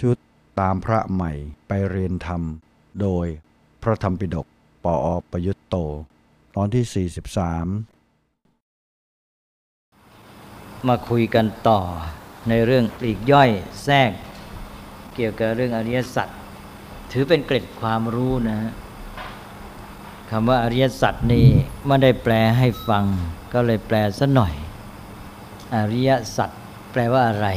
ชุดตามพระใหม่ไปเรียนธรรม โดยพระธรรมปิฎกปออประยุตโต ตอนที่ 43 มาคุยกันต่อในเรื่องปลีกย่อยแทรก เกี่ยวกับเรื่องอริยสัจถือเป็นเกร็ดความรู้นะฮะคำว่าอริยสัจนี่ไม่ได้แปลให้ฟัง ก็เลยแปลสัหน่อย อริยสัจแปลว่าอะไร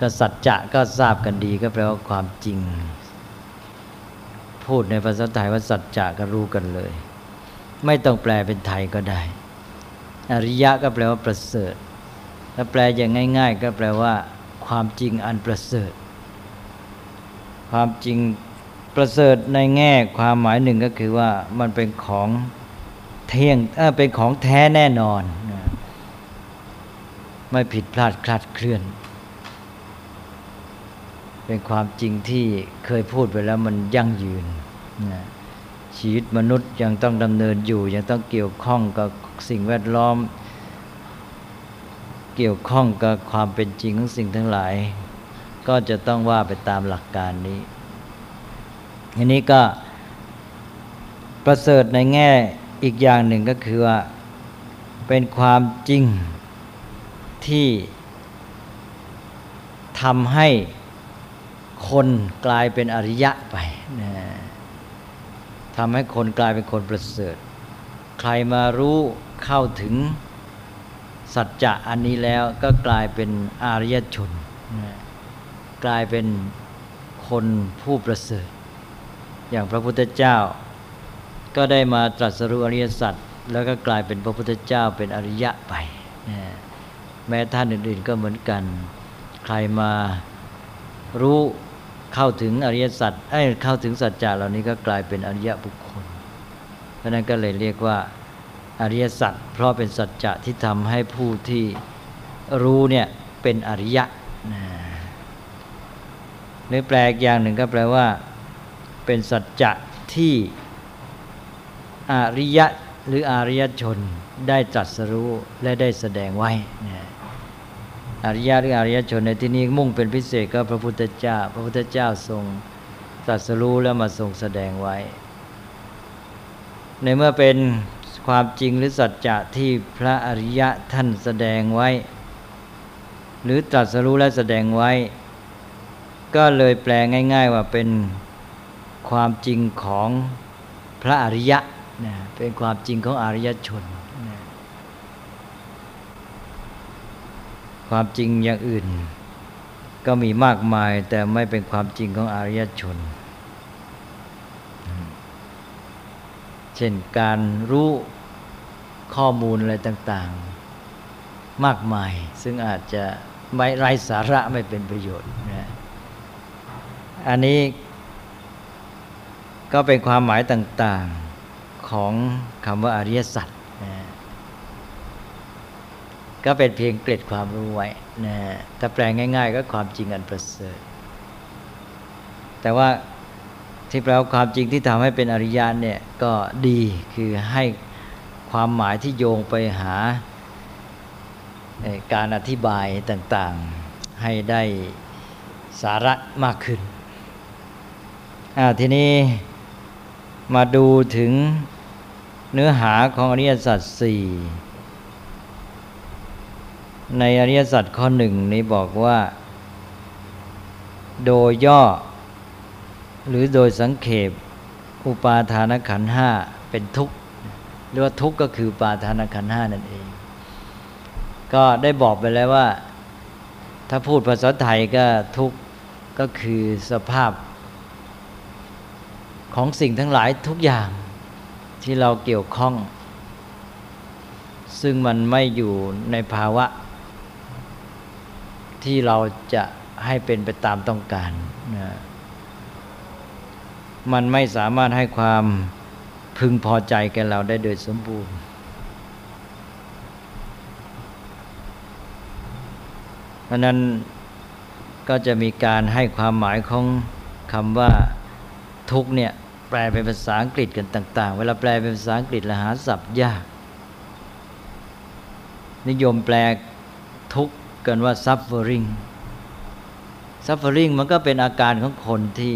ก็สัจจะก็ทราบกันดีก็แปลว่าความจริง พูดในภาษาไทยว่าสัจจะก็รู้กันเลย ไม่ต้องแปลเป็นไทยก็ได้ อริยะก็แปลว่าประเสริฐถ้าแปลอย่างง่าย ๆ ก็แปลว่า ความจริงอันประเสริฐ ความจริงประเสริฐในแง่ความหมายหนึ่งก็คือว่ามันเป็นของเที่ยงเเป็นของแท้แน่นอน ไม่ผิดพลาดคลาดเคลื่อน เป็นความจริงที่เคยพูดไปแล้วมันยั่งยืนนะชีวิตมนุษย์ยังต้องดำเนินอยู่ ยังต้องเกี่ยวข้องกับสิ่งแวดล้อม เกี่ยวข้องกับความเป็นจริงของสิ่งทั้งหลาย ก็จะต้องว่าไปตามหลักการนี้อันนี้ก็ประเสริฐในแง่อีกอย่างหนึ่งก็คือว่าเป็นความจริงที่ทำให้ คนกลายเป็นอริยะไปนะทำให้คนกลายเป็นคนประเสริฐ ใครมารู้เข้าถึงสัจจะอันนี้แล้วก็กลายเป็นอริยชนนะกลายเป็นคนผู้ประเสริฐ อย่างพระพุทธเจ้า ก็ได้มาตรัสรู้อริยสัจแล้วก็กลายเป็นพระพุทธเจ้าเป็นอริยะไปนะแม้ท่านอื่นๆก็เหมือนกัน ใครมารู้ เข้าถึงอริยสัจไอ้เข้าถึงสัจจะเหล่านี้ก็กลายเป็นอริยบุคคล เพราะนั้นก็เลยเรียกว่าอริยสัจเพราะเป็นสัจจะที่ทำให้ผู้ที่รู้เนี่ยเป็นอริยะหรือแปลอีกอย่างหนึ่งก็แปลว่า เป็นสัจจะที่อริยะหรืออริยชนได้ตรัสรู้และได้แสดงไว้นะ อริยะหรืออริยชนในที่นี้มุ่งเป็นพิเศษก็พระพุทธเจ้า พระพุทธเจ้าทรงตรัสรู้แล้วมาทรงแสดงไว้ ในเมื่อเป็นความจริงหรือสัจจะที่พระอริยะท่านแสดงไว้ หรือตรัสรู้และแสดงไว้ ก็เลยแปลง่าย ๆ ว่าเป็นความจริงของพระอริยะนะเป็นความจริงของอริยชนนะ ความจริงอย่างอื่น ก็มีมากมายแต่ไม่เป็นความจริงของอริยชน เช่นการรู้ข้อมูลอะไรต่างๆ มากมาย ซึ่งอาจจะไม่ไร้สาระไม่เป็นประโยชน์นะอันนี้ก็เป็นความหมายต่างๆของคำว่าอริยสัจ ก็เป็นเพียงเกร็ดความรู้ไว้นะถ้าแปลง่าย ๆ ก็ความจริงอันประเสริฐ แต่ว่าที่แปลว่าความจริงที่ทำให้เป็นอริยะเนี่ยก็ดีคือให้ความหมายที่โยงไปหาการอธิบายต่างๆ ให้ได้สาระมากขึ้น ทีนี้มาดูถึงเนื้อหาของอริยสัจสี่ ในอริยสัจข้อหนึ่งนี้บอกว่า โดยย่อ หรือโดยสังเขปอุปาทานขันห้าเป็นทุกข์หรือว่าทุกข์ก็คือปาทานขันห้านั่นเอง ก็ได้บอกไปแล้วว่า ถ้าพูดภาษาไทยก็ทุกข์ก็คือสภาพ ของสิ่งทั้งหลายทุกอย่างที่เราเกี่ยวข้อง ซึ่งมันไม่อยู่ในภาวะ ที่เราจะให้เป็นไปตามต้องการนะมันไม่สามารถให้ความพึงพอใจแก่เราได้โดยสมบูรณ์เพราะนั้นก็จะมีการให้ความหมายของคำว่าทุกเนี่ยแปลเป็นภาษาอังกฤษกันต่าง ๆ เวลาแปลเป็นภาษาอังกฤษละหาศัพท์ยาก นิยมแปลทุก กันว่า suffering suffering มันก็เป็นอาการของคนที่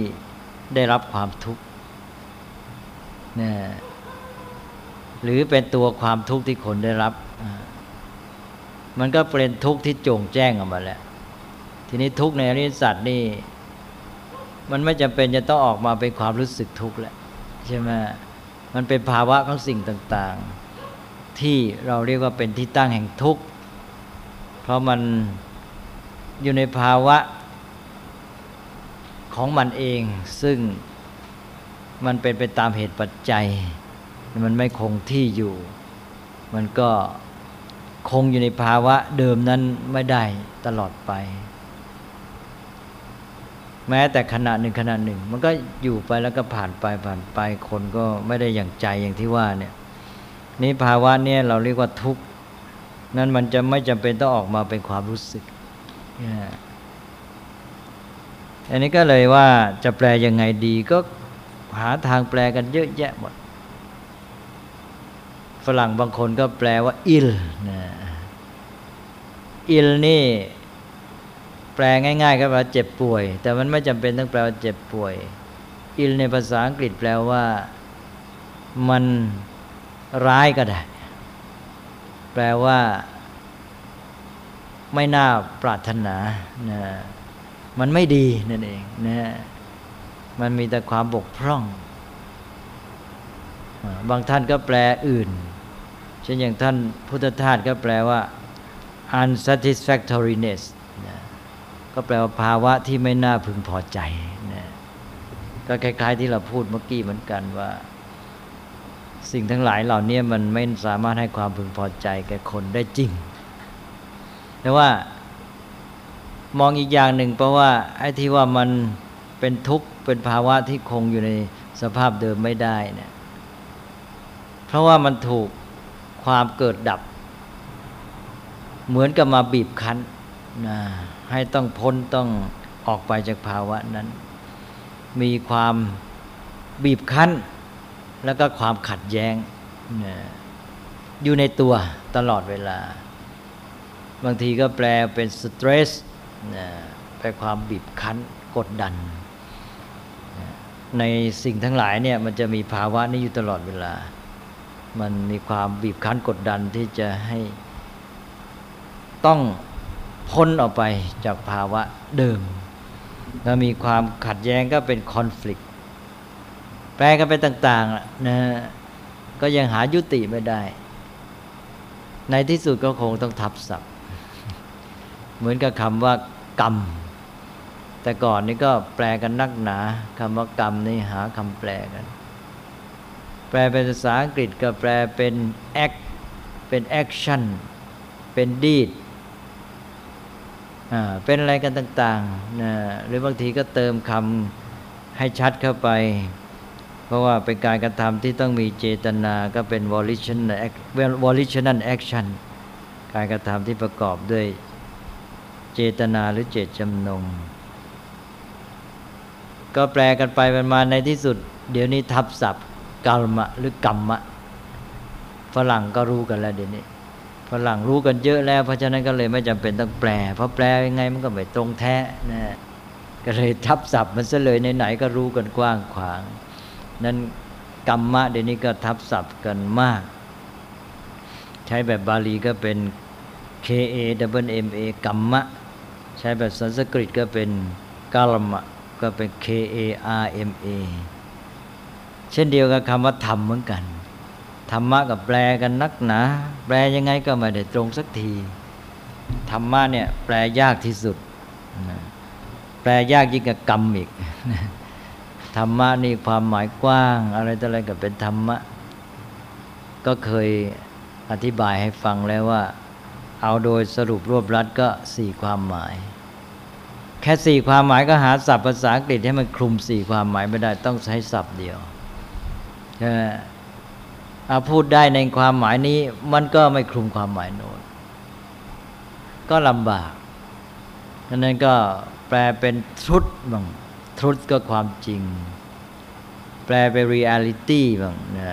ได้รับความทุกข์นะหรือเป็นตัวความทุกข์ที่คนได้รับ มันก็เป็นทุกข์ที่โจงแจ้งออกมาแล้ว ทีนี้ทุกข์ในอริยสัจนี่ มันไม่จำเป็นจะต้องออกมาเป็นความรู้สึกทุกข์แหละใช่ไหมมันเป็นภาวะของสิ่งต่าง ๆ ที่เราเรียกว่าเป็นที่ตั้งแห่งทุกข์ ราะมันอยู่ในภาวะของมันเอง ซึ่งมันเป็นไปตามเหตุปัจจัย มันไม่คงที่อยู่ มันก็คงอยู่ในภาวะเดิมนั้นไม่ได้ตลอดไป แม้แต่ขณะหนึ่งขณะหนึ่ง มันก็อยู่ไปแล้วก็ผ่านไปผ่านไปคนก็ไม่ได้อย่างใจอย่างที่ว่าเนี่ยนี่ภาวะเนี่ยเราเรียกว่าทุกข์ นั้นมันจะไม่จำเป็นต้องออกมาเป็นความรู้สึกอันนี้ก็เลยว่าจะแปลยังไงดีก็หาทางแปลกันเยอะแยะหมด ฝรั่งบางคนก็แปลว่าอิลนะอิลนี่ แปลง่ายๆก็แปลว่าเจ็บป่วย แต่มันไม่จำเป็นต้องแปลว่าเจ็บป่วย อิลในภาษาอังกฤษแปลว่า มันร้ายก็ได้ ลว่า ไม่น่าปรารถนานะมันไม่ดีนั่นเองนะมันมีแต่ความบกพร่อง บางท่านก็แปลอื่น เช่นอย่างท่านพุทธทาสก็แปลว่า unsatisfactoriness นะก็แปลว่าภาวะที่ไม่น่าพึงพอใจนะก็คล้าย ๆ ที่เราพูดเมื่อกี้เหมือนกันว่า สิ่งทั้งหลายเหล่านี้มันไม่สามารถให้ความพึงพอใจแก่คนได้จริง แต่ว่ามองอีกอย่างหนึ่งเพราะว่าไอ้ที่ว่ามันเป็นทุกข์เป็นภาวะที่คงอยู่ในสภาพเดิมไม่ได้เนี่ยเพราะว่ามันถูกความเกิดดับ เหมือนกับมาบีบคั้นนะให้ต้องพ้นต้องออกไปจากภาวะนั้น มีความบีบคั้น แล้วก็ความขัดแย้งอยู่ในตัวตลอดเวลา บางทีก็แปลเป็นสเตรสแปลความบีบคั้นกดดัน ในสิ่งทั้งหลายเนี่ยมันจะมีภาวะนี้อยู่ตลอดเวลา มันมีความบีบคั้นกดดันที่จะให้ต้องพ้นออกไปจากภาวะเดิม แล้วมีความขัดแย้งก็เป็นคอน FLICT แปลกันไปต่างๆนะก็ยังหายุติไม่ได้ ในที่สุดก็คงต้องทับศัพท์ เหมือนกับคำว่ากรรม แต่ก่อนนี่ก็แปลกันนักหนาคำว่ากรรมนี่หาคำแปลกัน แปลเป็นภาษาอังกฤษก็แปลเป็น act เป็น action เป็น deed อ่าเป็นอะไรกันต่างๆนะหรือบางทีก็เติมคำให้ชัดเข้าไป เพราะว่าเป็นการกระทำที่ต้องมีเจตนาก็เป็น volitional action การกระทำที่ประกอบด้วยเจตนาหรือเจตจำนง ก็แปลกันไปเป็นมาในที่สุด เดี๋ยวนี้ทับศัพท์กลมะหรือกรรมะฝรั่งก็รู้กันแล้วเดี๋ยวนี้ฝรั่งรู้กันเยอะแล้วเพราะฉะนั้นก็เลยไม่จำเป็นต้องแปล เพราะแปลยังไงมันก็ไม่ตรงแท้นะก็เลยทับศัพท์มันซะเลยไหนๆก็รู้กันกว้างขวาง นั้นกรรมะเดี๋ยวนี้ก็ทับศัพท์กันมาก ใช้แบบบาลีก็เป็น K A W M A กรรมะ ใช้แบบสันสกฤตก็เป็นกาลมะ ก็เป็น K A R M A เช่นเดียวกับคำว่าธรรมเหมือนกัน ธรรมะกับแปลกันนักหนา แปลยังไงก็ไม่ได้ตรงสักที ธรรมะเนี่ยแปลยากที่สุด แปลยากยิ่งกับกรรมอีก ธรรมะนี่ความหมายกว้าง อะไรต่ออะไรก็เป็นธรรมะ ก็เคยอธิบายให้ฟังแล้วว่า เอาโดยสรุปรวบรัดก็สี่ความหมาย แค่สี่ความหมายก็หาศัพท์ภาษาอังกฤษให้มันคลุมสี่ความหมายไม่ได้ต้องใช้ศัพท์เดียวใช่ไหมพูดได้ในความหมายนี้มันก็ไม่คลุมความหมายโน้นก็ลำบากดังนั้นก็แปลเป็นทุตบ้าง ทุตก็ความจริง แปลเป็นเรียลิตี้บ้างนะ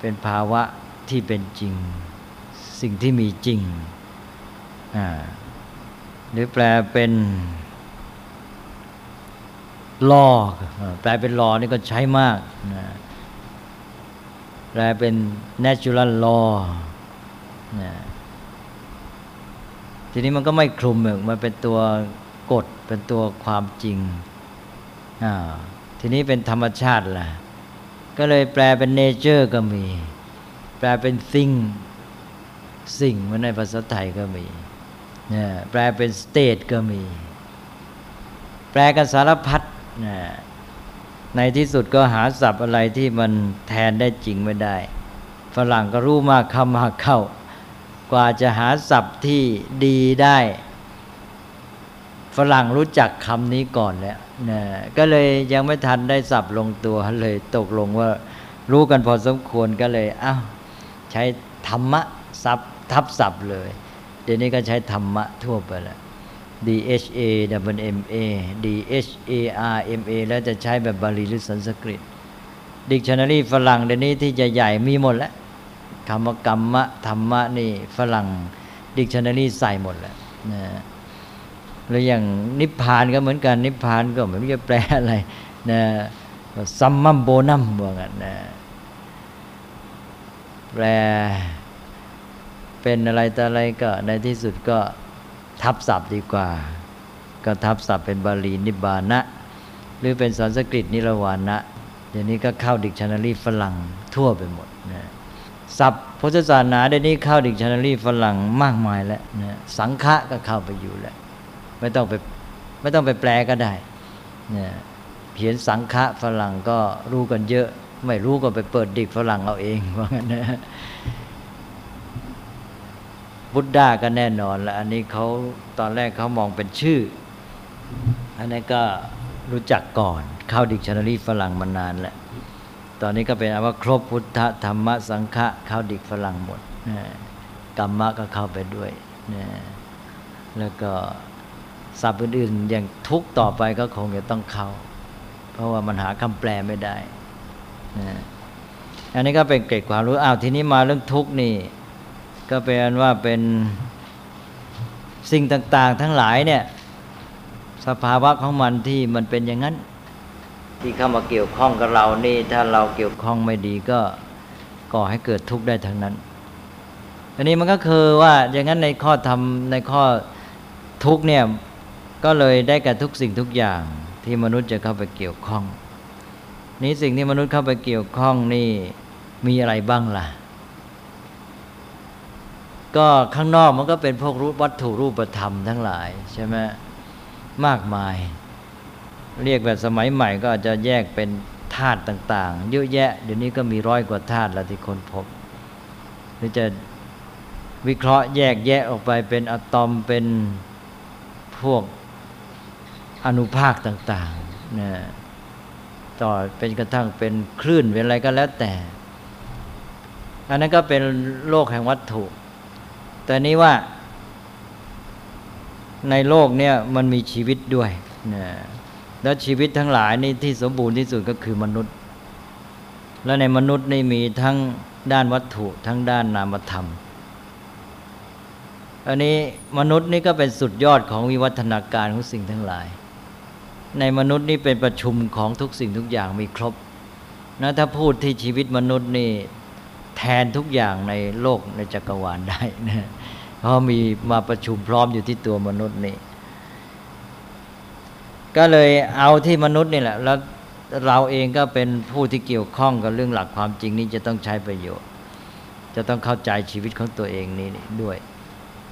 เป็นภาวะที่เป็นจริง สิ่งที่มีจริง หรือแปลเป็น law แปลเป็น law นี่ก็ใช้มากนะแปลเป็น natural law นะทีนี้มันก็ไม่คลุมเหมือนมันเป็นตัวกฎเป็นตัวความจริง ทีนี้เป็นธรรมชาติล่ะ ก็เลยแปลเป็น nature ก็มี แปลเป็น thing สิ่งมันในภาษาไทยก็มีเนี่ยแปลเป็น state ก็มี แปลกันสารพัดนในที่สุดก็หาศัพท์อะไรที่มันแทนได้จริงไม่ได้ ฝรั่งก็รู้มากเข้ามากเข้ากว่าจะหาศัพท์ที่ดีได้ ฝรั่งรู้จักคำนี้ก่อนแล้วนะก็เลยยังไม่ทันได้ศัพท์ลงตัวเลยตกลงว่ารู้กันพอสมควรก็เลยอ้าวใช้ธรรมะศัพท์ทับศัพท์เลย เดี๋ยวนี้ก็ใช้ธรรมะทั่วไปแล้ว D H A M M A D H A R M A แล้วจะใช้แบบบาลีหรือสันสกฤต ดิกชันนารีฝรั่งเดี๋ยวนี้ที่จะใหญ่มีหมดแล้วคำว่ากรรมะธรรมะนี่ฝรั่งดิกชันนารีใส่หมดแล้วนะ แล้วอย่างนิพพานก็เหมือนกัน นิพพานก็ไม่รู้จะแปลอะไรนะ summum bonum ว่างันนะแปลเป็นอะไรแต่อะไรก็ในที่สุดก็ทับศัพท์ดีกว่า ก็ทับศัพท์เป็นบาลี nibbana หรือเป็นสันสกฤต nirvana เดี๋ยวนี้ก็เข้าดิกชันนารีฝรั่งทั่วไปหมดนะศัพท์พุทธศาสนาเดี๋ยวนี้เข้าดิกชันนารีฝรั่งมากมายแล้วนะสังฆะก็เข้าไปอยู่แล้ว ไม่ต้องไปไม่ต้องไปแปลก็ได้เนะเขียนสังฆะฝรั่งก็รู้กันเยอะ ไม่รู้ก็ไปเปิดดิกฝรั่งเอาเองว่างั้นนะบุตดาก็แน่นอนแล้วอันนี้เขาตอนแรกเขามองเป็นชื่อ อันนี้ก็รู้จักก่อนเข้าดิกชันนารีฝรั่งมานานแล้วตอนนี้ก็เป็นว่าครบพุทธธรรมสังฆะเข้าดิกฝรั่งหมดกรรมะก็เข้าไปด้วยนะแล้วก็ ศัพท์อื่นๆอย่างทุกต่อไปก็คงจะต้องเข้า เพราะว่ามันหาคำแปลไม่ได้นะอันนี้ก็เป็นเกร็ดความรู้อ้าวทีนี้มาเรื่องทุกนี่ ก็เป็นว่าเป็นสิ่งต่างๆ ทั้งหลายเนี่ย สภาวะของมันที่มันเป็นอย่างนั้น ที่เข้ามาเกี่ยวข้องกับเรานี่ ถ้าเราเกี่ยวข้องไม่ดีก็ก่อให้เกิดทุกข์ได้ทั้งนั้น อันนี้มันก็คือว่าอย่างนั้นในข้อธรรมในข้อทุกข์เนี่ย ก็เลยได้กับทุกสิ่งทุกอย่างที่มนุษย์จะเข้าไปเกี่ยวข้อง นี้สิ่งที่มนุษย์เข้าไปเกี่ยวข้องนี่มีอะไรบ้างล่ะ ก็ข้างนอกมันก็เป็นพวกรูปวัตถุรูปธรรมทั้งหลายใช่ไหมมากมาย เรียกแบบสมัยใหม่ก็อาจจะแยกเป็นธาตุต่างๆ เยอะแยะ เดี๋ยวนี้ก็มีร้อยกว่าธาตุแล้วที่คนพบหรือจะวิเคราะห์แยกแยะออกไปเป็นอะตอมเป็นพวก อนุภาคต่างๆนะต่อเป็นกระทั่งเป็นคลื่นเป็นอะไรก็แล้วแต่ อันนั้นก็เป็นโลกแห่งวัตถุ แต่นี้ว่า ในโลกเนี่ยมันมีชีวิตด้วยนะแล้วชีวิตทั้งหลายนี่ที่สมบูรณ์ที่สุดก็คือมนุษย์ และในมนุษย์นี่มีทั้งด้านวัตถุ ทั้งด้านนามธรรม อันนี้มนุษย์นี่ก็เป็นสุดยอดของวิวัฒนาการของสิ่งทั้งหลาย ในมนุษย์นี่เป็นประชุมของทุกสิ่งทุกอย่างมีครบนะถ้าพูดที่ชีวิตมนุษย์นี่แทนทุกอย่างในโลกในจักรวาลได้นะเพราะมีมาประชุมพร้อมอยู่ที่ตัวมนุษย์นี่ ก็เลยเอาที่มนุษย์นี่แหละแล้วเราเองก็เป็นผู้ที่เกี่ยวข้องกับเรื่องหลักความจริงนี้จะต้องใช้ประโยชน์ จะต้องเข้าใจชีวิตของตัวเองนี่ด้วย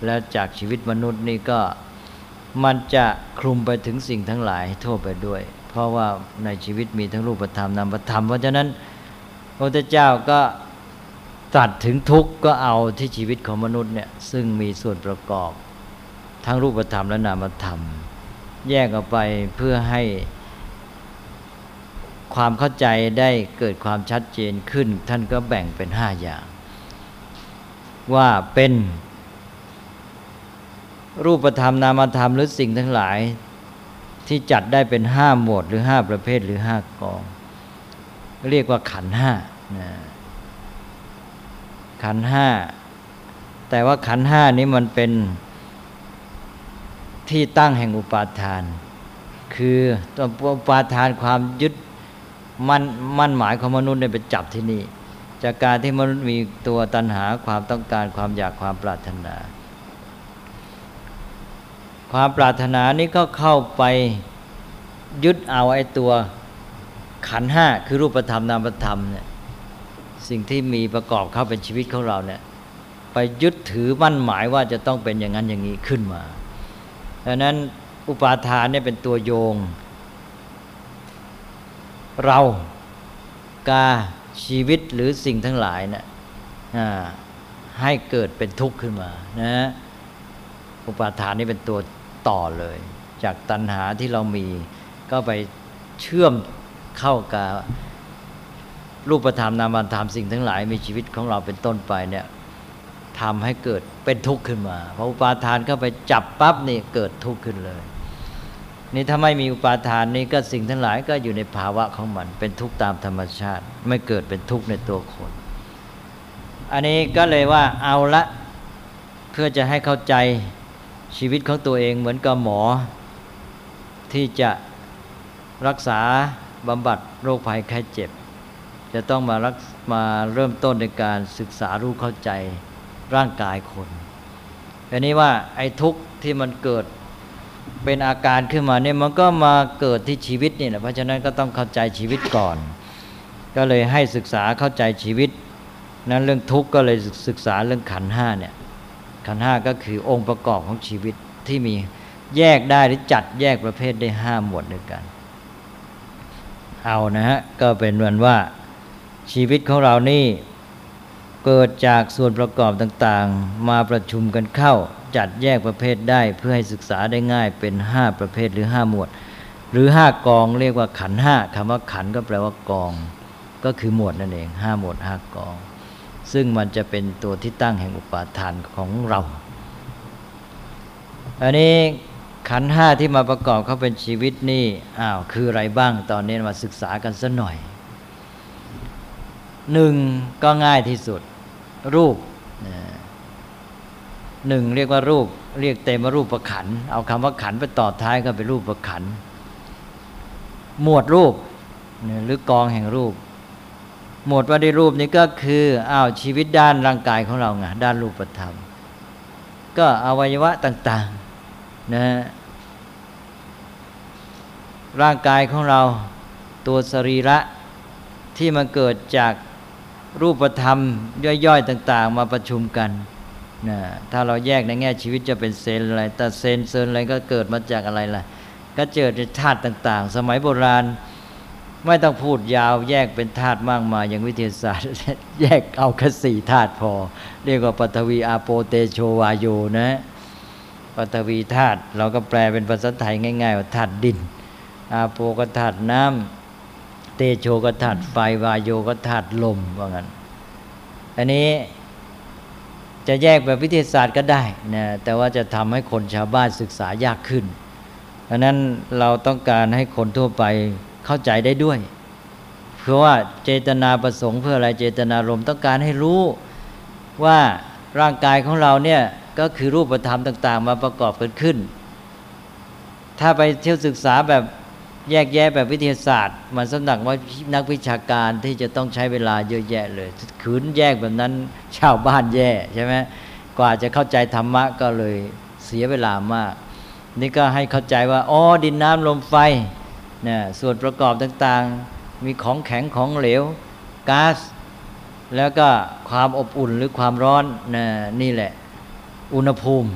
แล้วจากชีวิตมนุษย์นี่ก็ มันจะคลุมไปถึงสิ่งทั้งหลายทั่วไปด้วย เพราะว่าในชีวิตมีทั้งรูปธรรมนามธรรม เพราะฉะนั้นพระพุทธเจ้าก็ตรัสถึงทุกข์ก็เอาที่ชีวิตของมนุษย์เนี่ยซึ่งมีส่วนประกอบ ทั้งรูปธรรมและนามธรรม แยกออกไปเพื่อให้ความเข้าใจได้เกิดความชัดเจนขึ้น ท่านก็แบ่งเป็นห้าอย่าง ว่าเป็น รูปธรรมนามธรรมหรือสิ่งทั้งหลายที่จัดได้เป็นห้าหมวดหรือห้าประเภทหรือห้ากอง เรียกว่าขันห้าขันห้าแต่ว่าขันห้านี้มันเป็นที่ตั้งแห่งอุปาทาน คือตัวอุปาทานความยึดมั่นมั่นหมายของมนุษย์เนี่ยไปจับที่นี่ จากการที่มนุษย์มีตัวตัณหาความต้องการความอยากความปรารถนา ความปรารถนานี้ก็เข้าไปยึดเอาไอ้ตัวขันห้าคือรูปธรรมนามธรรมเนี่ยสิ่งที่มีประกอบเข้าเป็นชีวิตของเราเนี่ยไปยึดถือมั่นหมายว่าจะต้องเป็นอย่างนั้นอย่างนี้ขึ้นมาดังนั้นอุปาทานเนี่ยเป็นตัวโยง เรากาชีวิตหรือสิ่งทั้งหลายเนะี่ยให้เกิดเป็นทุกข์ขึ้นมานะอุปาทานนี่เป็นตัว ต่อเลย จากตัณหาที่เรามี ก็ไปเชื่อมเข้ากับรูปธรรมนามธรรมสิ่งทั้งหลาย มีชีวิตของเราเป็นต้นไปเนี่ยทำให้เกิดเป็นทุกข์ขึ้นมาพออุปาทานเข้าไปจับปั๊บนี่เกิดทุกข์ขึ้นเลย นี่ถ้าไม่มีอุปาทานนี่ก็สิ่งทั้งหลายก็อยู่ในภาวะของมัน เป็นทุกข์ตามธรรมชาติ ไม่เกิดเป็นทุกข์ในตัวคน อันนี้ก็เลยว่าเอาละเพื่อจะให้เข้าใจ ชีวิตของตัวเองเหมือนกับหมอ ที่จะรักษาบำบัดโรคภัยไข้เจ็บ จะต้องมารักมาเริ่มต้นในการศึกษารู้เข้าใจร่างกายคนอันนี้ว่าไอ้ทุกข์ที่มันเกิดเป็นอาการขึ้นมาเนี่ยมันก็มาเกิดที่ชีวิตนี่แหละเพราะฉะนั้นก็ต้องเข้าใจชีวิตก่อน ก็เลยให้ศึกษาเข้าใจชีวิต นั้นเรื่องทุกข์ก็เลยศึกษาเรื่องขันห้าเนี่ย ขันห้าก็คือองค์ประกอบของชีวิตที่มีแยกได้หรือจัดแยกประเภทได้ห้าหมวดด้วยกัน เอานะฮะ ก็เป็นวันว่าชีวิตของเรานี่เกิดจากส่วนประกอบต่างๆ มาประชุมกันเข้าจัดแยกประเภทได้เพื่อให้ศึกษาได้ง่ายเป็นห้าประเภทหรือห้าหมวด หรือห้ากองเรียกว่าขันห้าคำว่าขันก็แปลว่ากอง ก็คือหมวดนั่นเองห้าหมวดห้ากอง ซึ่งมันจะเป็นตัวที่ตั้งแห่งอุปาทานของเราอันนี้ขันห้าที่มาประกอบเขาเป็นชีวิตนี่อ้าวคืออะไรบ้างตอนนี้มาศึกษากันสักหน่อยหนึ่งก็ง่ายที่สุด รูปหนึ่งเรียกว่ารูป เรียกเต็มว่ารูปประขัน เอาคำว่าขันไปต่อท้ายก็เป็นรูปประขัน หมวดรูปหรือกองแห่งรูป หมวดว่าด้รูปนี้ก็คืออ้าวชีวิตด้านร่างกายของเราไงด้านรูปธรรม ก็อวัยวะต่างๆนะร่างกายของเราตัวสรีระที่มันเกิดจากรูปธรรมย่อยๆต่าง ๆ มาประชุมกันนะถ้าเราแยกในแง่ชีวิตจะเป็นเซลล์อะไร แต่เซลล์เซลล์อะไรก็เกิดมาจากอะไรล่ะ ก็เจอจากธาตุต่าง ๆ สมัยโบราณ ไม่ต้องพูดยาวแยกเป็นธาตุมากมายอย่างวิทยาศาสตร์ แยกเอาแค่สี่ธาตุพอ เรียกว่าปฐวีอาโปเตโชวาโยนะปฐวีธาตุเราก็แปลเป็นภาษาไทยง่าย ๆ ว่าธาตุดิน อาโปก็ธาตุน้ำเตโชก็ธาตุไฟวาโยก็ธาตุลมว่างั้นอันนี้จะแยกแบบวิทยาศาสตร์ก็ได้นะแต่ว่าจะทำให้คนชาวบ้านศึกษายากขึ้นเพราะนั้นเราต้องการให้คนทั่วไป เข้าใจได้ด้วย เพราะว่าเจตนาประสงค์เพื่ออะไรเจตนารมต้องการให้รู้ว่าร่างกายของเราเนี่ยก็คือรูปธรรมต่าง ๆ มาประกอบกันขึ้น ถ้าไปเที่ยวศึกษาแบบแยกแยะแบบวิทยาศาสตร์ มันสำนักว่านักวิชาการที่จะต้องใช้เวลาเยอะแยะเลยขืนแยกแบบนั้นชาวบ้านแย่ใช่ไหมกว่าจะเข้าใจธรรมะก็เลยเสียเวลามาก นี่ก็ให้เข้าใจว่าอ๋อดินน้ำลมไฟ นี่ยส่วนประกอบต่างๆ มีของแข็งของเหลวก๊าซแล้วก็ความอบอุ่นหรือความร้อนนนี่แหละ อุณหภูมิ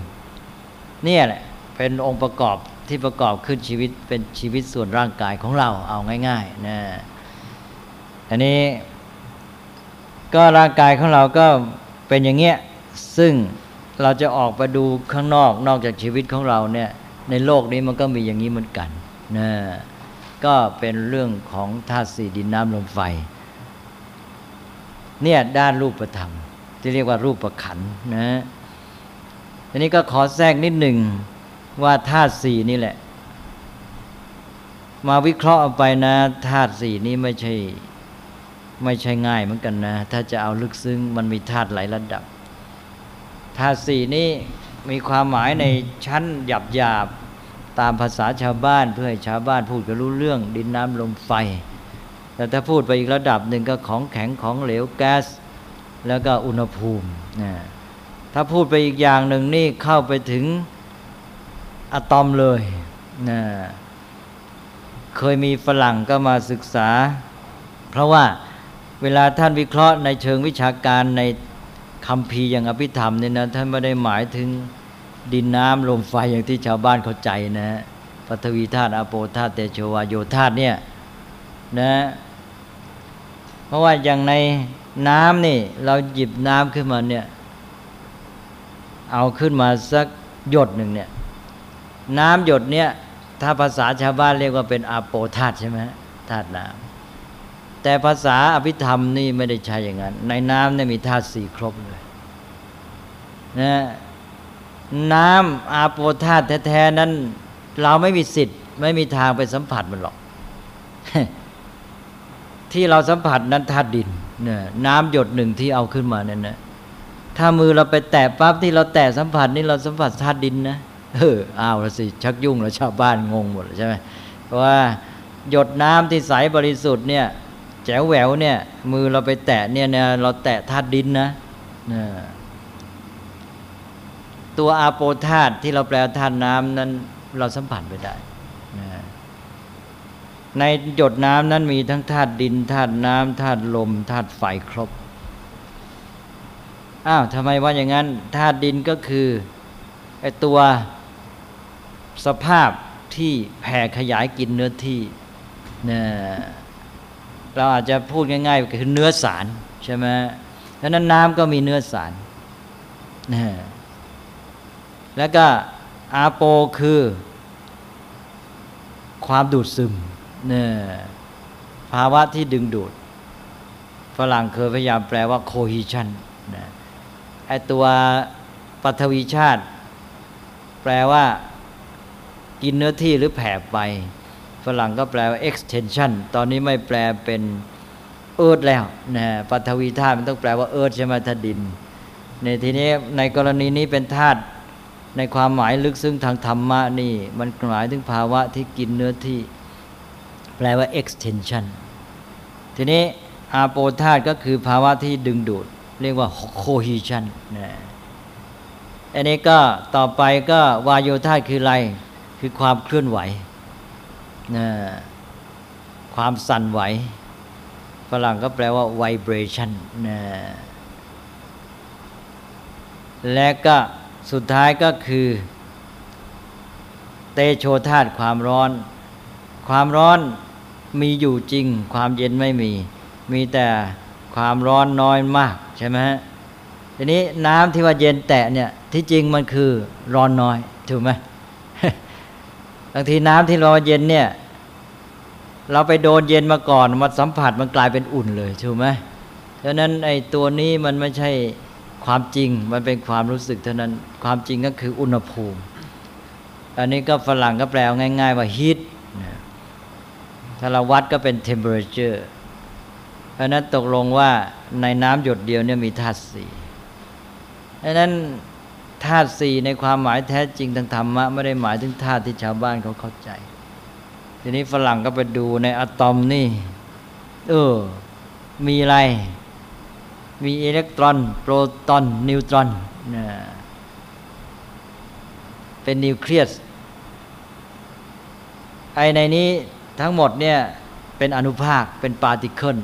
นี่แหละเป็นองค์ประกอบที่ประกอบขึ้นชีวิตเป็นชีวิตส่วนร่างกายของเราเอาง่ายๆนะอันนี้ก็ร่างกายของเราก็เป็นอย่างเงี้ยซึ่งเราจะออกไปดูข้างนอกนอกจากชีวิตของเราเนี่ยในโลกนี้มันก็มีอย่างนี้เหมือนกันนะ ก็เป็นเรื่องของธาตุสี่ดินน้ำลมไฟ เนี่ยด้านรูปธรรม ที่เรียกว่ารูปประขันนะทีนี้ก็ขอแทรกนิดหนึ่งว่าธาตุสี่นี่แหละ มาวิเคราะห์เอาไปนะธาตุสี่นี้ไม่ใช่ไม่ใช่ง่ายเหมือนกันนะ ถ้าจะเอาลึกซึ้งมันมีธาตุหลายระดับธาตุสี่นี้มีความหมายในชั้นหยาบหยาบ ตามภาษาชาวบ้านเพื่อให้ชาวบ้านพูดกันรู้เรื่อง ดินน้ำลมไฟ แต่ถ้าพูดไปอีกระดับหนึ่งก็ของแข็งของเหลวแก๊ส แล้วก็อุณหภูมินะถ้าพูดไปอีกอย่างหนึ่งนี่เข้าไปถึงอะตอมเลยนะเคยมีฝรั่งก็มาศึกษา เพราะว่าเวลาท่านวิเคราะห์ในเชิงวิชาการในคำพีอย่างอภิธรรมเนี่ยนะท่านไม่ได้หมายถึง ดินน้ำลมไฟอย่างที่ชาวบ้านเข้าใจนะปฐวีธาตุอโปธาตุเตโชวาโยธาตุเนี่ยนะเพราะว่าอย่างในน้ำนี่ เราหยิบน้ำขึ้นมาเนี่ย เอาขึ้นมาสักหยดหนึ่งเนี่ย น้ำหยดเนี่ย ถ้าภาษาชาวบ้านเรียกว่าเป็นอาโปธาตุใช่ไหมธาตุน้ำแต่ภาษาอภิธรรมนี่ไม่ได้ใช้อย่างนั้น ในน้ำเนี่ยมีธาตุสี่ครบเลยนะ น้ำอาโปธาตุแท้ๆนั้น เราไม่มีสิทธิ์ ไม่มีทางไปสัมผัสมันหรอก ที่เราสัมผัสนั้นธาตุดินเนี่ยน้ำหยดหนึ่งที่เอาขึ้นมาเนี่ยนะถ้ามือเราไปแตะปั๊บที่เราแตะสัมผัสนี่เราสัมผัสธาตุดินนะเอออ้าวละสิชักยุ่งแล้วชาวบ้านงงหมดใช่ไหมเพราะว่าหยดน้ำที่ใสบริสุทธิ์เนี่ยแจ๋วแหววเนี่ย มือเราไปแตะเนี่ยเนี่ยเราแตะธาตุดินนะนะ ตัวอาโปธาตุที่เราแปลธาตุน้ำนั้นเราสัมผัสไม่ได้นะในหยดน้ำนั้นมีทั้งธาตุดินธาตุน้ำธาตุลมธาตุไฟครบอ้าวทำไมว่าอย่างนั้นธาตุดินก็คือไอตัวสภาพที่แผ่ขยายกินเนื้อที่เนี่ยเราอาจจะพูดง่ายๆคือเนื้อสารใช่ไหมดังนั้นน้ำก็มีเนื้อสารนะ แล้วก็อาโปคือ ความดูดซึมเนี่ยภาวะที่ดึงดูด ฝรั่งเคยพยายามแปลว่า cohesion นะไอตัวปฐวีชาติ แปลว่า กินเนื้อที่หรือแผ่ไป ฝรั่งก็แปลว่า extension ตอนนี้ไม่แปลเป็นเอิร์ธแล้วนะปฐวีธาตุมันต้องแปลว่าเอิร์ธใช่ไหมธาดิน ในทีนี้ในกรณีนี้เป็นธาตุ ในความหมายลึกซึ้งทางธรรมะนี่ มันหมายถึงภาวะที่กินเนื้อที่ แปลว่า extension ทีนี้อาโปธาตก็คือภาวะที่ดึงดูด เรียกว่า cohesion นะอันนี้ก็ต่อไปก็วายโยธาตคืออะไร คือความเคลื่อนไหวนะความสั่นไหว ฝรั่งก็แปลว่า vibration นะและก็ สุดท้ายก็คือ เตโชธาตุความร้อน ความร้อนมีอยู่จริง ความเย็นไม่มี มีแต่ความร้อนน้อยมากใช่ไหมฮะทีนี้น้ำที่ว่าเย็นแตะเนี่ยที่จริงมันคือร้อนน้อยถูกไหมบางทีน้ำที่เราเย็นเนี่ย เราไปโดนเย็นมาก่อนมาสัมผัสมันกลายเป็นอุ่นเลยถูกไหมดังนั้นไอ้ตัวนี้มันไม่ใช่ ความจริงมันเป็นความรู้สึกเท่านั้น ความจริงก็คืออุณหภูมิ อันนี้ก็ฝรั่งก็แปลง่าย ๆ ว่า heat ถ้าเราวัดก็เป็น temperature เพราะนั้นตกลงว่าในน้ำหยดเดียวเนี่ยมีธาตุสี่ดังนั้นธาตุสี่ในความหมายแท้จริงทางธรรมะไม่ได้หมายถึงธาตุที่ชาวบ้านเขาเข้าใจ ทีนี้ฝรั่งก็ไปดูในอะตอมนี่ เออ มีอะไร มีอิเล็กตรอน โปรตอน นิวตรอนเป็นนิวเคลียสไอในนี้ทั้งหมดเนี่ยเป็นอนุภาคเป็นปาร์ติเคิล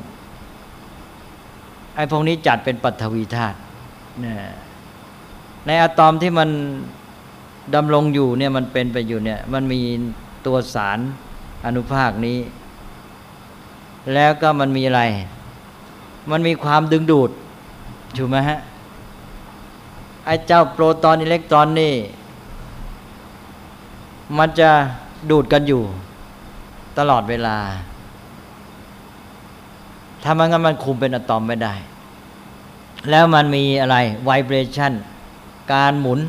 ไอพวกนี้จัดเป็นปัทวีธาตุในอะตอมที่มันดำรงอยู่เนี่ยมันเป็นไปอยู่เนี่ยมันมีตัวสารอนุภาคนี้ แล้วก็มันมีอะไร มันมีความดึงดูด ถูกไหมฮะไอ้เจ้าโปรตอนอิเล็กตรอนนี่ มันจะดูดกันอยู่ ตลอดเวลา ถ้ามันงั้นมันคุมเป็นอะตอมไม่ได้ แล้วมันมีอะไร vibration การหมุน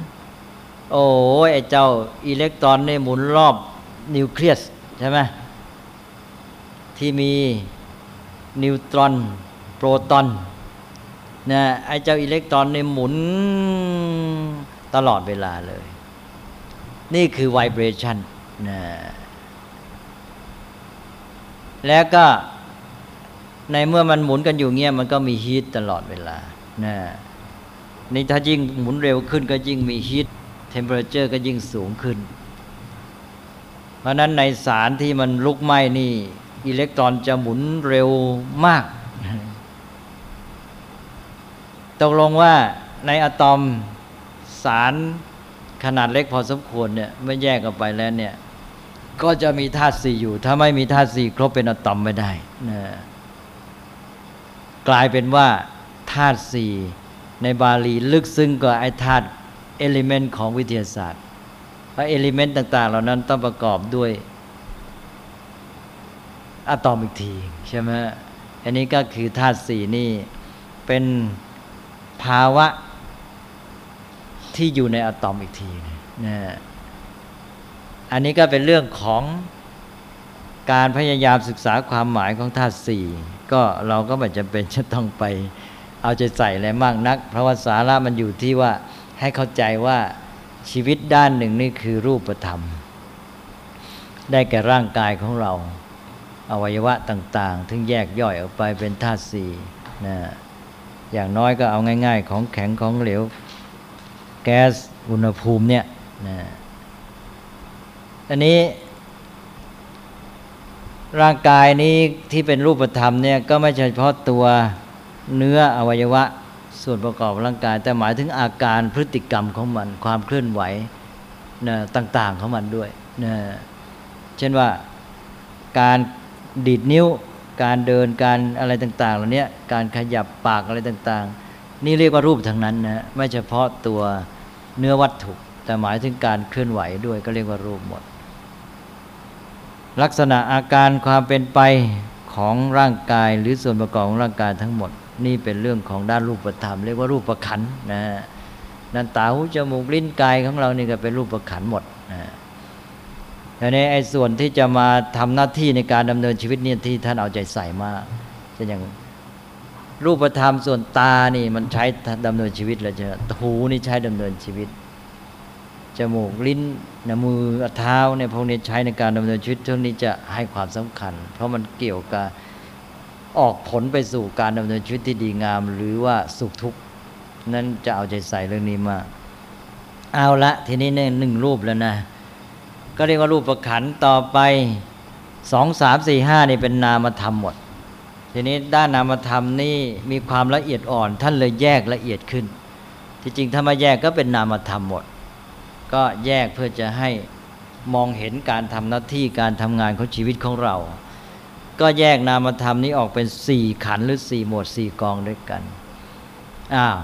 โอ้ไอ้เจ้าอิเล็กตรอนนี่หมุนรอบนิวเคลียสใช่ไหมที่มีนิวตรอน โปรตอน นะไอ้เจ้าอิเล็กตรอนนี่หมุนตลอดเวลาเลย นี่คือ vibration นะแล้วก็ในเมื่อมันหมุนกันอยู่เงี้ยมันก็มี heat ตลอดเวลานะนี่ถ้ายิ่งหมุนเร็วขึ้นก็ยิ่งมี heat temperature ก็ยิ่งสูงขึ้น เพราะนั้นในสารที่มันลุกไหม้นี่ อิเล็กตรอนจะหมุนเร็วมาก ตกลงว่าในอะตอมสารขนาดเล็กพอสมควรเนี่ยไม่แยกออกไปแล้วเนี่ยก็จะมีธาตุสี่อยู่ ถ้าไม่มีธาตุสี่ครบเป็นอะตอมไม่ได้นะกลายเป็นว่าธาตุสี่ในบาลีลึกซึ้งกว่าไอ้ธาตุเอลิเมนต์ของวิทยาศาสตร์ เพราะเอลิเมนต์ต่าง ๆ เหล่านั้นต้องประกอบด้วยอะตอมอีกที ใช่ไหมอันนี้ก็คือธาตุสี่นี่เป็น ภาวะที่อยู่ในอะตอมอีกทีนะอันนี้ก็เป็นเรื่องของการพยายามศึกษาความหมายของธาตุสี่ก็เราก็ไม่จำเป็นจะต้องไปเอาใจใส่อะไรมากนัก เพราะว่าสาระมันอยู่ที่ว่าให้เข้าใจว่าชีวิตด้านหนึ่งนี่คือรูปธรรม ได้แก่ร่างกายของเรา อวัยวะต่าง ๆ ถึงแยกย่อยออกไปเป็นธาตุสี่นะ อย่างน้อยก็เอาง่าย ๆ ของแข็งของเหลว แก๊สอุณหภูมิเนี่ยนะอันนี้ร่างกายนี้ที่เป็นรูปธรรมเนี่ยก็ไม่ใช่เฉพาะตัวเนื้ออวัยวะส่วนประกอบร่างกาย แต่หมายถึงอาการพฤติกรรมของมัน ความเคลื่อนไหวนะต่าง ๆของมันด้วยนะเช่นว่าการดีดนิ้ว การเดินการอะไรต่างๆเหล่านี้การขยับปากอะไรต่างๆ นี่เรียกว่ารูปทั้งนั้นนะไม่เฉพาะตัวเนื้อวัตถุ แต่หมายถึงการเคลื่อนไหวด้วยก็เรียกว่ารูปหมด ลักษณะอาการความเป็นไปของร่างกายหรือส่วนประกอบของร่างกายทั้งหมด นี่เป็นเรื่องของด้านรูปธรรม เรียกว่ารูปประขันนะนั่นตาหูจมูกลิ้นกายของเรานี่ก็เป็นรูปประขันหมดนะ ทีนี้ไอ้ส่วนที่จะมาทำหน้าที่ในการดำเนินชีวิตนี่ที่ท่านเอาใจใส่มากเช่นอย่างรูปธรรมส่วนตานี่มันใช้ดำเนินชีวิตแล้วจะหูนี่ใช้ดำเนินชีวิตจมูกลิ้นนมือเท้าเนี่ยพวกนี้ใช้ในการดำเนินชีวิตเท่านี้จะให้ความสำคัญ เพราะมันเกี่ยวกับออกผลไปสู่การดำเนินชีวิตที่ดีงาม หรือว่าสุขทุกข์นั้นจะเอาใจใส่เรื่องนี้มากเอาละทีนี้เนี่ยหนึ่งรูปแล้วนะ ก็เรียกว่ารูปประขันต่อไปสองสามสี่ห้านี่เป็นนามธรรมหมด ทีนี้ด้านนามธรรมนี่มีความละเอียดอ่อน ท่านเลยแยกละเอียดขึ้น ที่จริงถ้ามาแยกก็เป็นนามธรรมหมด ก็แยกเพื่อจะให้มองเห็นการทำหน้าที่การทำงานของชีวิตของเรา ก็แยกนามธรรมนี้ออกเป็นสี่ขันหรือสี่หมวดสี่กองด้วยกันอ้าว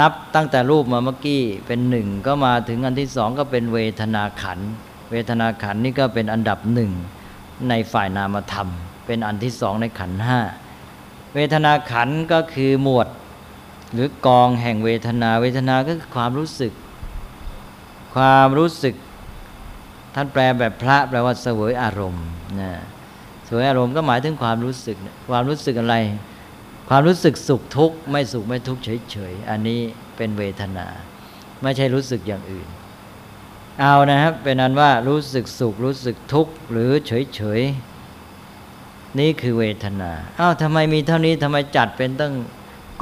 นับตั้งแต่รูปมาเมื่อกี้เป็นหนึ่งก็มาถึงอันที่สองก็เป็นเวทนาขัน เวทนาขันนี่ก็เป็นอันดับหนึ่งในฝ่ายนามธรรม เป็นอันที่สองในขันห้าเวทนาขันก็คือหมวด หรือกองแห่งเวทนา เวทนาก็คือความรู้สึก ความรู้สึก ท่านแปลแบบพระแปลว่าเสวยอารมณ์นะเสวยอารมณ์ก็หมายถึงความรู้สึก ความรู้สึกอะไร ความรู้สึกสุขทุกข์ไม่สุขไม่ทุกข์เฉยๆอันนี้เป็นเวทนา ไม่ใช่รู้สึกอย่างอื่น เอานะครับ เป็นนั้นว่ารู้สึกสุขรู้สึกทุกข์หรือเฉยๆนี่คือเวทนาอ้าวทำไมมีเท่านี้ทำไมจัดเป็นตั้ง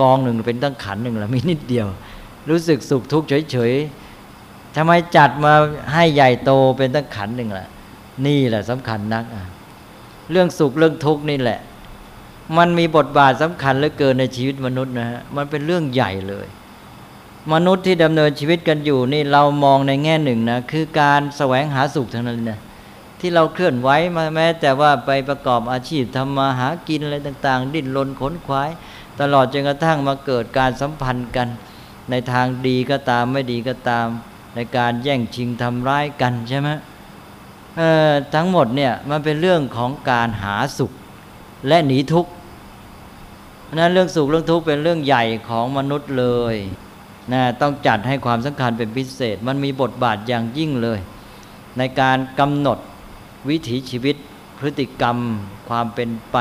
กองหนึ่งเป็นตั้งขันหนึ่งละมีนิดเดียว รู้สึกสุขทุกข์เฉยๆทำไมจัดมาให้ใหญ่โตเป็นตั้งขันหนึ่งล่ะนี่แหละสำคัญนักเรื่องสุขเรื่องทุกข์นี่แหละ มันมีบทบาทสำคัญเหลือเกินในชีวิตมนุษย์นะฮะมันเป็นเรื่องใหญ่เลย มนุษย์ที่ดำเนินชีวิตกันอยู่นี่เรามองในแง่หนึ่งนะคือการแสวงหาสุขทั้งนั้นนะที่เราเคลื่อนไหวมาแม้ แต่ว่าไปประกอบอาชีพทำมาหากินอะไรต่าง ๆ ดิ้นรนขนขวาย ตลอดจนกระทั่งมาเกิดการสัมพันธ์กัน ในทางดีก็ตามไม่ดีก็ตาม ในการแย่งชิงทำร้ายกันใช่ไหมทั้งหมดเนี่ยมันเป็นเรื่องของการหาสุขและหนีทุกข์นั้นเรื่องสุขเรื่องทุกข์เป็นเรื่องใหญ่ของมนุษย์เลย นะต้องจัดให้ความสำคัญเป็นพิเศษ มันมีบทบาทอย่างยิ่งเลย ในการกำหนดวิถีชีวิตพฤติกรรมความเป็นไป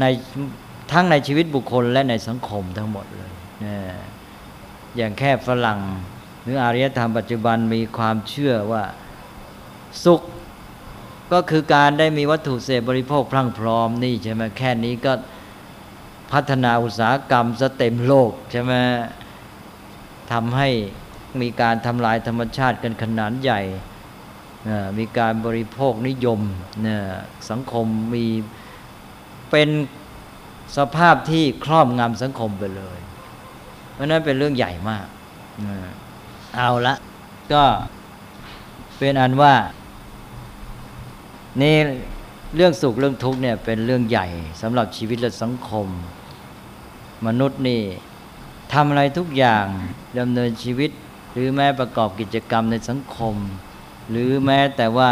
ในทั้งในชีวิตบุคคลและในสังคมทั้งหมดเลยนะอย่างแค่ฝรั่งหรืออารยธรรมปัจจุบันมีความเชื่อว่าสุขก็คือการได้มีวัตถุเสพบริโภคพรั่งพร้อมนี่ใช่ไหมแค่นี้ก็พัฒนาอุตสาหกรรมซะเต็มโลกใช่ไหม ทำให้มีการทำลายธรรมชาติกันขนาดใหญ่ มีการบริโภคนิยมนีสังคมมีเป็นสภาพที่ครอบงำสังคมไปเลย เพราะนั้นเป็นเรื่องใหญ่มากเออเอาละก็เป็นอันว่านี่เรื่องสุขเรื่องทุกข์เนี่ยเป็นเรื่องใหญ่สำหรับชีวิตและสังคม มนุษย์นี่ ทำอะไรทุกอย่างดำเนินชีวิต หรือแม้ประกอบกิจกรรมในสังคม หรือแม้แต่ว่า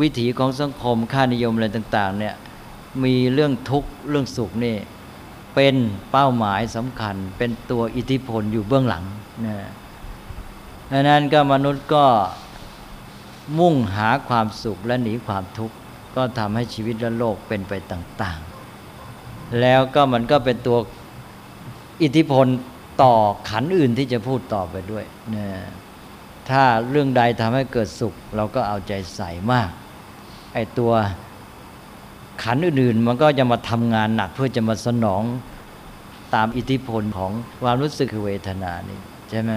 วิถีของสังคมค่านิยมอะไรต่างๆเนี่ยมีเรื่องทุกข์เรื่องสุขนี่เป็นเป้าหมายสำคัญ เป็นตัวอิทธิพลอยู่เบื้องหลังนะดังนั้นก็มนุษย์ก็มุ่งหาความสุขและหนีความทุกข์ก็ทำให้ชีวิตและโลกเป็นไปต่าง ๆ แล้วก็มันก็เป็นตัวอิทธิพล ต่อขันอื่นที่จะพูดต่อไปด้วยนะถ้าเรื่องใดทำให้เกิดสุข เราก็เอาใจใส่มาก ไอ้ตัวขันอื่นๆ มันก็จะมาทำงานหนักเพื่อจะมาสนองตามอิทธิพลของความรู้สึกเวทนานี่ใช่ไหม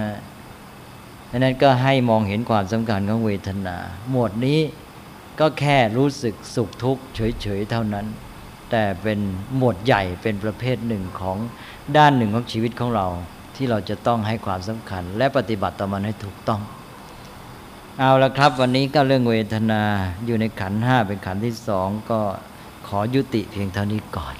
ดังนั้นก็ให้มองเห็นความสำคัญของเวทนา หมวดนี้ก็แค่รู้สึกสุขทุกข์เฉยๆเท่านั้น แต่เป็นหมวดใหญ่เป็นประเภทหนึ่งของ ด้านหนึ่งของชีวิตของเราที่เราจะต้องให้ความสำคัญ และปฏิบัติต่อมันให้ถูกต้อง เอาละครับ วันนี้ก็เรื่องเวทนาอยู่ในขันห้าเป็นขันที่สองก็ขอยุติเพียงเท่านี้ก่อน